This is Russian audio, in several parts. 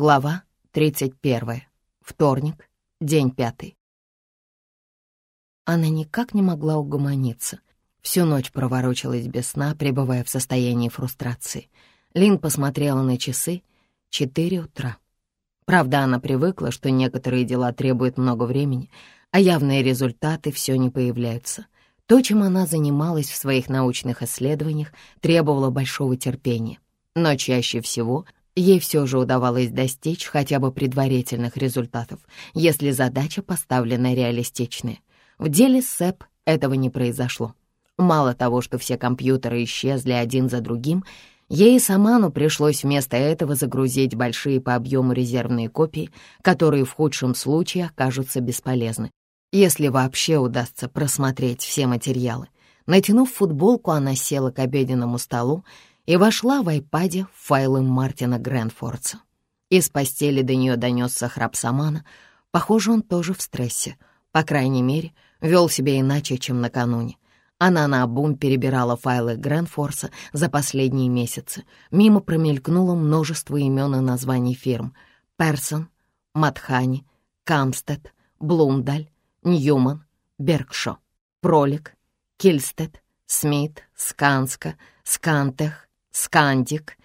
Глава 31. Вторник, день пятый. Она никак не могла угомониться. Всю ночь проворочилась без сна, пребывая в состоянии фрустрации. Лин посмотрела на часы. Четыре утра. Правда, она привыкла, что некоторые дела требуют много времени, а явные результаты все не появляются. То, чем она занималась в своих научных исследованиях, требовало большого терпения. Но чаще всего — Ей все же удавалось достичь хотя бы предварительных результатов, если задача поставлена реалистичная. В деле СЭП этого не произошло. Мало того, что все компьютеры исчезли один за другим, ей и Саману пришлось вместо этого загрузить большие по объему резервные копии, которые в худшем случае окажутся бесполезны, если вообще удастся просмотреть все материалы. Натянув футболку, она села к обеденному столу и вошла в айпаде файлы Мартина Грэнфордса. Из постели до нее донесся храп Самана. Похоже, он тоже в стрессе. По крайней мере, вел себя иначе, чем накануне. Она наобум перебирала файлы Грэнфорса за последние месяцы. Мимо промелькнуло множество имен и названий фирм. Персон, Матхани, Камстед, Блумдаль, Ньюман, Бергшо, Пролик, Кильстед, Смит, Сканска, Скантех, Скандик,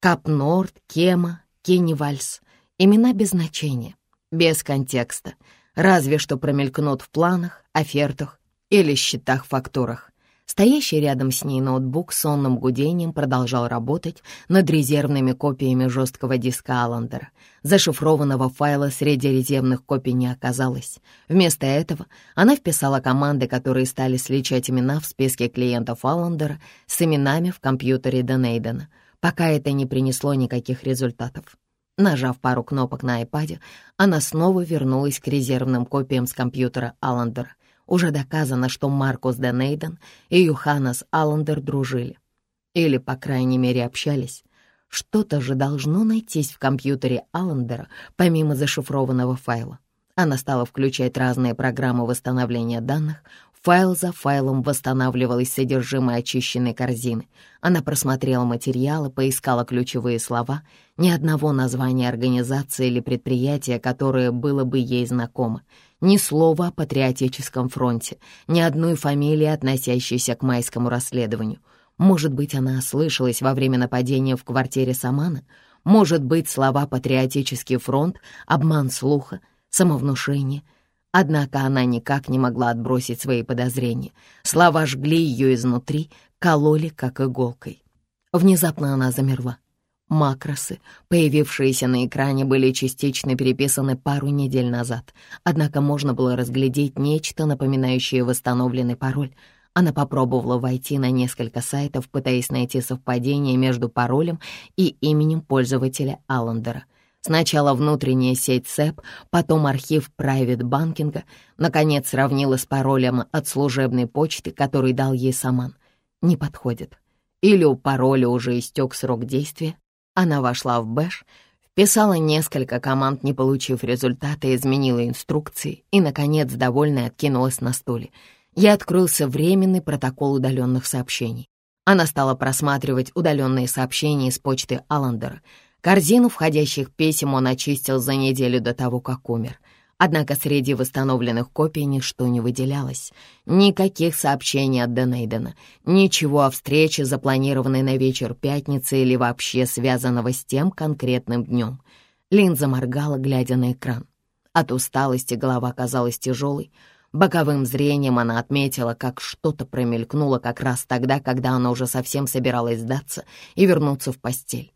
Капнорд, Кема, Кеннивальс. Имена без значения, без контекста, разве что промелькнут в планах, офертах или счетах-фактурах. Стоящий рядом с ней ноутбук сонным гудением продолжал работать над резервными копиями жесткого диска Аллендера. Зашифрованного файла среди резервных копий не оказалось. Вместо этого она вписала команды, которые стали сличать имена в списке клиентов Аллендера с именами в компьютере Денейдена, пока это не принесло никаких результатов. Нажав пару кнопок на айпаде, она снова вернулась к резервным копиям с компьютера Аллендера. Уже доказано, что Маркус де Нейден и Юханас Аллендер дружили. Или, по крайней мере, общались. Что-то же должно найтись в компьютере Аллендера, помимо зашифрованного файла. Она стала включать разные программы восстановления данных. Файл за файлом восстанавливалось содержимое очищенной корзины. Она просмотрела материалы, поискала ключевые слова. Ни одного названия организации или предприятия, которое было бы ей знакомо ни слова о патриотическом фронте, ни одной фамилии, относящейся к майскому расследованию. Может быть, она ослышалась во время нападения в квартире Самана? Может быть, слова «патриотический фронт», «обман слуха», «самовнушение». Однако она никак не могла отбросить свои подозрения. Слова жгли ее изнутри, кололи, как иголкой. Внезапно она замерла. Макросы, появившиеся на экране, были частично переписаны пару недель назад, однако можно было разглядеть нечто, напоминающее восстановленный пароль. Она попробовала войти на несколько сайтов, пытаясь найти совпадение между паролем и именем пользователя Аллендера. Сначала внутренняя сеть SEP, потом архив Private Банкинга, наконец сравнила с паролем от служебной почты, который дал ей Саман. Не подходит. Или у пароля уже истек срок действия, она вошла в Бэш, вписала несколько команд, не получив результата, изменила инструкции и, наконец, довольная откинулась на стуле. Я открылся временный протокол удаленных сообщений. Она стала просматривать удаленные сообщения из почты Аллендера. Корзину входящих писем он очистил за неделю до того, как умер. Однако среди восстановленных копий ничто не выделялось. Никаких сообщений от Денейдена, ничего о встрече, запланированной на вечер пятницы или вообще связанного с тем конкретным днем. Линза моргала, глядя на экран. От усталости голова казалась тяжелой. Боковым зрением она отметила, как что-то промелькнуло как раз тогда, когда она уже совсем собиралась сдаться и вернуться в постель.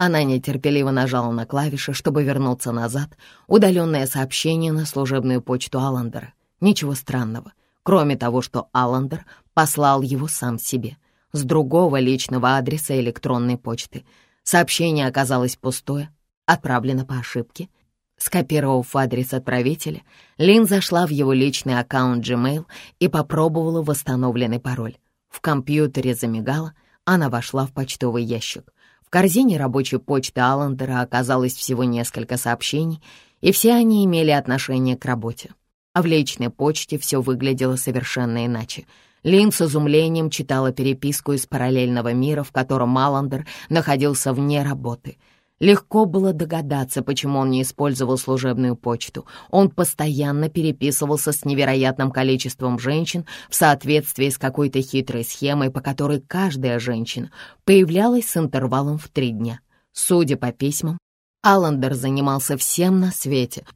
Она нетерпеливо нажала на клавиши, чтобы вернуться назад, удаленное сообщение на служебную почту Аллендера. Ничего странного, кроме того, что Аллендер послал его сам себе, с другого личного адреса электронной почты. Сообщение оказалось пустое, отправлено по ошибке. Скопировав адрес отправителя, Лин зашла в его личный аккаунт Gmail и попробовала восстановленный пароль. В компьютере замигала, она вошла в почтовый ящик. В корзине рабочей почты Аллендера оказалось всего несколько сообщений, и все они имели отношение к работе. А в личной почте все выглядело совершенно иначе. Лин с изумлением читала переписку из параллельного мира, в котором Аллендер находился вне работы. Легко было догадаться, почему он не использовал служебную почту. Он постоянно переписывался с невероятным количеством женщин в соответствии с какой-то хитрой схемой, по которой каждая женщина появлялась с интервалом в три дня. Судя по письмам, Аллендер занимался всем на свете,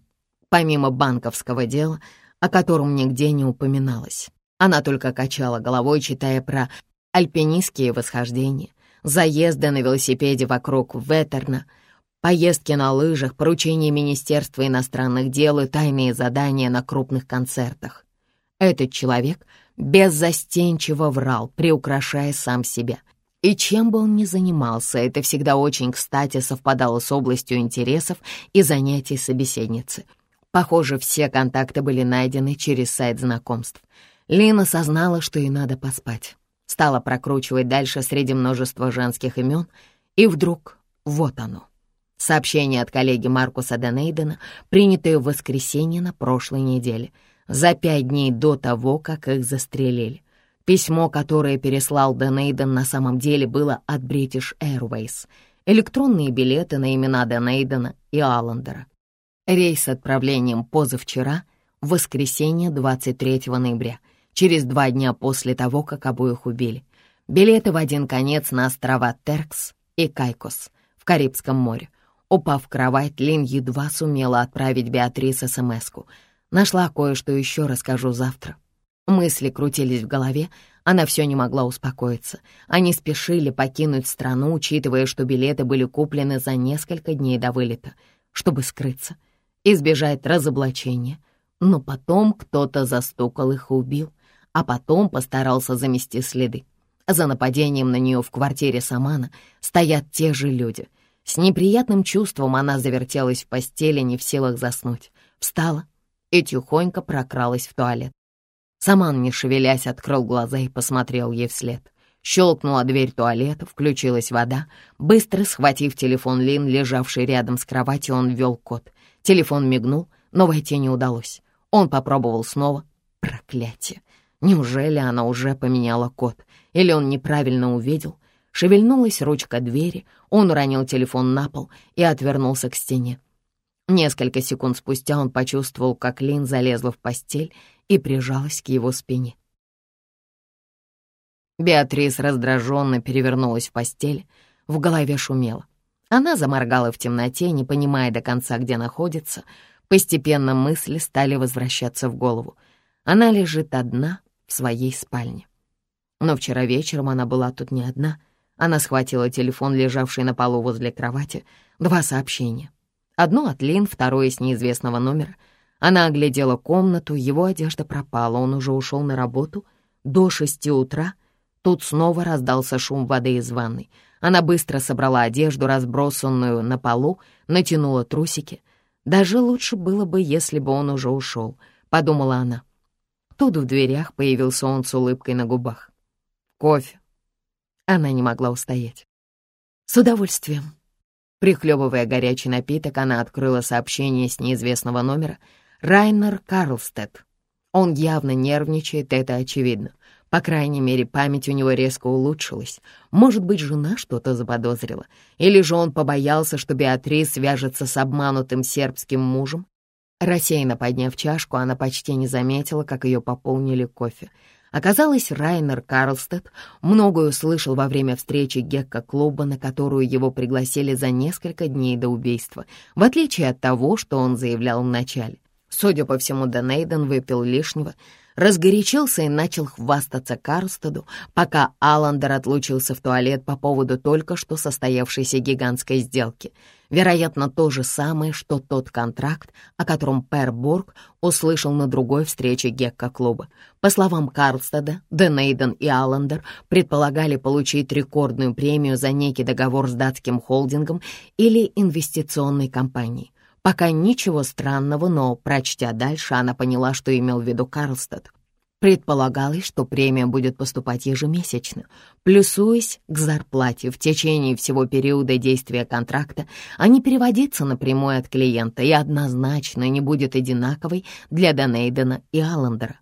помимо банковского дела, о котором нигде не упоминалось. Она только качала головой, читая про альпинистские восхождения, заезды на велосипеде вокруг Ветерна, поездки на лыжах, поручения Министерства иностранных дел и тайные задания на крупных концертах. Этот человек беззастенчиво врал, приукрашая сам себя. И чем бы он ни занимался, это всегда очень кстати совпадало с областью интересов и занятий собеседницы. Похоже, все контакты были найдены через сайт знакомств. Лина осознала, что ей надо поспать стала прокручивать дальше среди множества женских имен, и вдруг вот оно. Сообщение от коллеги Маркуса Денейдена, принятое в воскресенье на прошлой неделе, за пять дней до того, как их застрелили. Письмо, которое переслал Денейден, на самом деле было от British Airways. Электронные билеты на имена Денейдена и Аллендера. Рейс с отправлением позавчера, воскресенье 23 ноября — через два дня после того, как обоих убили. Билеты в один конец на острова Теркс и Кайкос в Карибском море. Упав в кровать, Лин едва сумела отправить Беатрис СМС-ку. Нашла кое-что еще, расскажу завтра. Мысли крутились в голове, она все не могла успокоиться. Они спешили покинуть страну, учитывая, что билеты были куплены за несколько дней до вылета, чтобы скрыться, избежать разоблачения. Но потом кто-то застукал их и убил а потом постарался замести следы. За нападением на нее в квартире Самана стоят те же люди. С неприятным чувством она завертелась в постели, не в силах заснуть. Встала и тихонько прокралась в туалет. Саман, не шевелясь, открыл глаза и посмотрел ей вслед. Щелкнула дверь туалета, включилась вода. Быстро схватив телефон Лин, лежавший рядом с кроватью, он ввел код. Телефон мигнул, но войти не удалось. Он попробовал снова. Проклятие! Неужели она уже поменяла код? Или он неправильно увидел? Шевельнулась ручка двери, он уронил телефон на пол и отвернулся к стене. Несколько секунд спустя он почувствовал, как Лин залезла в постель и прижалась к его спине. Беатрис раздраженно перевернулась в постель, в голове шумело. Она заморгала в темноте, не понимая до конца, где находится. Постепенно мысли стали возвращаться в голову. Она лежит одна, своей спальне. Но вчера вечером она была тут не одна. Она схватила телефон, лежавший на полу возле кровати, два сообщения. Одно от Лин, второе с неизвестного номера. Она оглядела комнату, его одежда пропала, он уже ушел на работу. До шести утра тут снова раздался шум воды из ванной. Она быстро собрала одежду, разбросанную на полу, натянула трусики. Даже лучше было бы, если бы он уже ушел, подумала она. Тут в дверях появился он с улыбкой на губах. «Кофе». Она не могла устоять. «С удовольствием». Прихлебывая горячий напиток, она открыла сообщение с неизвестного номера. «Райнер Карлстед». Он явно нервничает, это очевидно. По крайней мере, память у него резко улучшилась. Может быть, жена что-то заподозрила. Или же он побоялся, что Беатрис свяжется с обманутым сербским мужем Рассеянно подняв чашку, она почти не заметила, как ее пополнили кофе. Оказалось, Райнер Карлстед многое услышал во время встречи Гекка-клуба, на которую его пригласили за несколько дней до убийства, в отличие от того, что он заявлял вначале. Судя по всему, Денейден выпил лишнего, разгорячился и начал хвастаться Карлстеду, пока Аллендер отлучился в туалет по поводу только что состоявшейся гигантской сделки. Вероятно, то же самое, что тот контракт, о котором Пер Борг услышал на другой встрече Гекка-клуба. По словам Карлстеда, Денейден и Аллендер предполагали получить рекордную премию за некий договор с датским холдингом или инвестиционной компанией. Пока ничего странного, но, прочтя дальше, она поняла, что имел в виду Карлстед. Предполагалось, что премия будет поступать ежемесячно, плюсуясь к зарплате в течение всего периода действия контракта, а не переводиться напрямую от клиента и однозначно не будет одинаковой для Данейдена и Аллендера.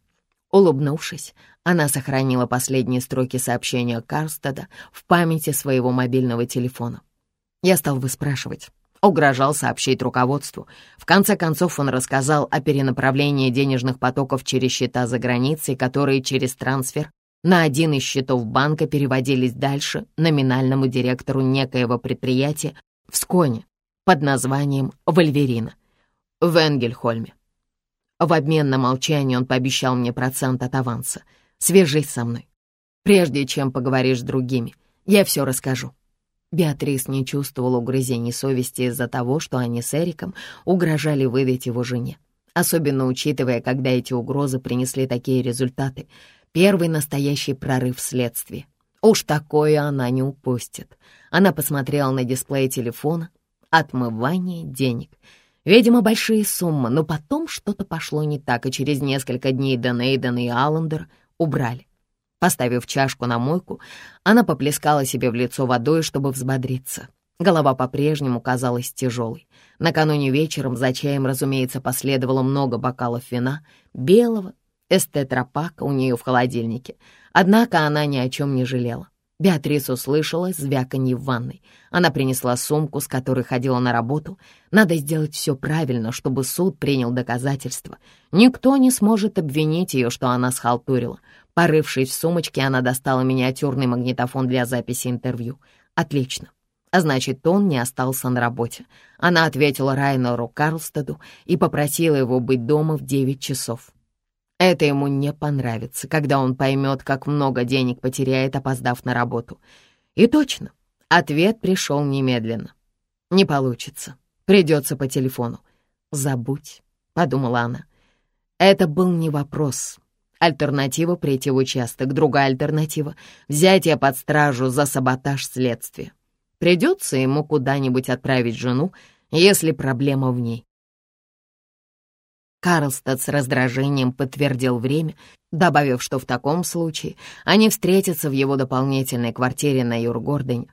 Улыбнувшись, она сохранила последние строки сообщения Карстеда в памяти своего мобильного телефона. Я стал выспрашивать. Угрожал сообщить руководству. В конце концов он рассказал о перенаправлении денежных потоков через счета за границей, которые через трансфер на один из счетов банка переводились дальше номинальному директору некоего предприятия в Сконе под названием «Вольверина» в Энгельхольме. В обмен на молчание он пообещал мне процент от аванса. Свяжись со мной. Прежде чем поговоришь с другими, я все расскажу. Беатрис не чувствовала угрызений совести из-за того, что они с Эриком угрожали выдать его жене. Особенно учитывая, когда эти угрозы принесли такие результаты. Первый настоящий прорыв в следствии. Уж такое она не упустит. Она посмотрела на дисплей телефона. Отмывание денег. Видимо, большие суммы, но потом что-то пошло не так, и через несколько дней Денейден и Аллендер убрали. Поставив чашку на мойку, она поплескала себе в лицо водой, чтобы взбодриться. Голова по-прежнему казалась тяжелой. Накануне вечером за чаем, разумеется, последовало много бокалов вина, белого, эстетропака у нее в холодильнике. Однако она ни о чем не жалела. Беатрис услышала звяканье в ванной. Она принесла сумку, с которой ходила на работу. Надо сделать все правильно, чтобы суд принял доказательства. Никто не сможет обвинить ее, что она схалтурила. Порывшись в сумочке, она достала миниатюрный магнитофон для записи интервью. Отлично. А значит, он не остался на работе. Она ответила Райнеру Карлстеду и попросила его быть дома в 9 часов. Это ему не понравится, когда он поймет, как много денег потеряет, опоздав на работу. И точно, ответ пришел немедленно. Не получится, придется по телефону. «Забудь», — подумала она. Это был не вопрос. Альтернатива — прийти в участок, другая альтернатива — взятие под стражу за саботаж следствия. Придется ему куда-нибудь отправить жену, если проблема в ней. Карлстад с раздражением подтвердил время, добавив, что в таком случае они встретятся в его дополнительной квартире на Юргордене,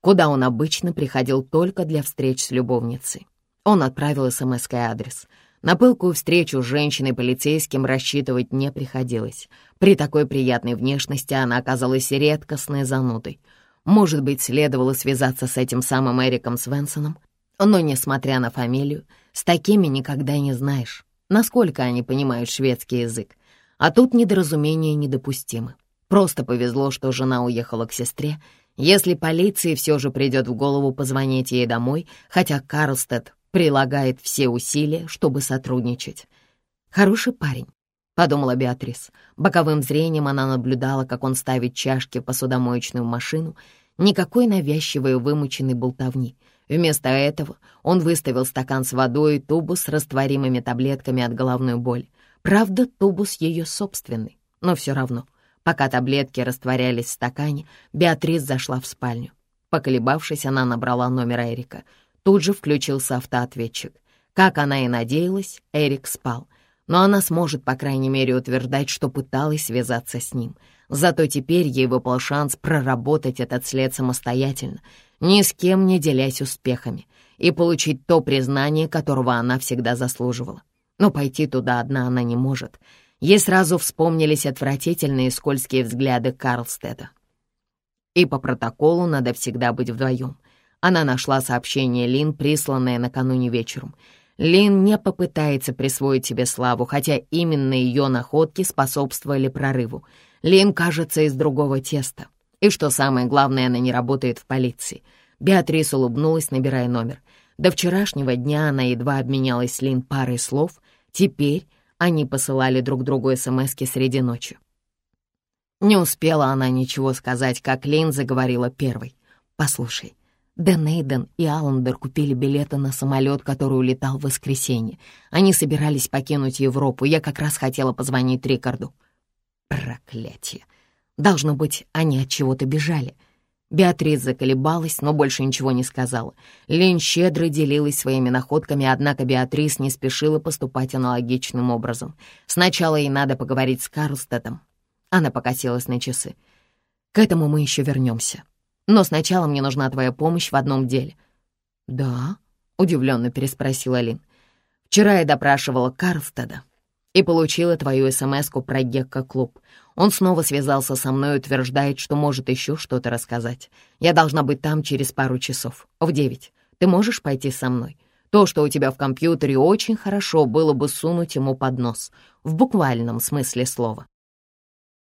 куда он обычно приходил только для встреч с любовницей. Он отправил смс адрес. На пылкую встречу с женщиной-полицейским рассчитывать не приходилось. При такой приятной внешности она оказалась редкостной занудой. Может быть, следовало связаться с этим самым Эриком Свенсоном, но, несмотря на фамилию, с такими никогда не знаешь насколько они понимают шведский язык. А тут недоразумения недопустимы. Просто повезло, что жена уехала к сестре. Если полиции все же придет в голову позвонить ей домой, хотя Карлстед прилагает все усилия, чтобы сотрудничать. «Хороший парень», — подумала Беатрис. Боковым зрением она наблюдала, как он ставит чашки в посудомоечную машину. Никакой навязчивой вымученной болтовни — Вместо этого он выставил стакан с водой и тубус с растворимыми таблетками от головной боли. Правда, тубус ее собственный, но все равно. Пока таблетки растворялись в стакане, Беатрис зашла в спальню. Поколебавшись, она набрала номер Эрика. Тут же включился автоответчик. Как она и надеялась, Эрик спал. Но она сможет, по крайней мере, утверждать, что пыталась связаться с ним. Зато теперь ей выпал шанс проработать этот след самостоятельно ни с кем не делясь успехами, и получить то признание, которого она всегда заслуживала. Но пойти туда одна она не может. Ей сразу вспомнились отвратительные скользкие взгляды Карлстеда. И по протоколу надо всегда быть вдвоем. Она нашла сообщение Лин, присланное накануне вечером. Лин не попытается присвоить себе славу, хотя именно ее находки способствовали прорыву. Лин кажется из другого теста. И что самое главное, она не работает в полиции. Беатрис улыбнулась, набирая номер. До вчерашнего дня она едва обменялась с Лин парой слов. Теперь они посылали друг другу СМСки среди ночи. Не успела она ничего сказать, как Лин заговорила первой. «Послушай, Дэн Эйден и Аллендер купили билеты на самолет, который улетал в воскресенье. Они собирались покинуть Европу. Я как раз хотела позвонить Рикарду». «Проклятие! Должно быть, они от чего-то бежали. Беатрис заколебалась, но больше ничего не сказала. Лень щедро делилась своими находками, однако Беатрис не спешила поступать аналогичным образом. Сначала ей надо поговорить с Карлстедом. Она покосилась на часы. «К этому мы еще вернемся. Но сначала мне нужна твоя помощь в одном деле». «Да?» — удивленно переспросила Лин. «Вчера я допрашивала Карлстеда. И получила твою СМС-ку про Гекко-клуб. Он снова связался со мной и утверждает, что может еще что-то рассказать. Я должна быть там через пару часов, в девять. Ты можешь пойти со мной? То, что у тебя в компьютере, очень хорошо было бы сунуть ему под нос, в буквальном смысле слова.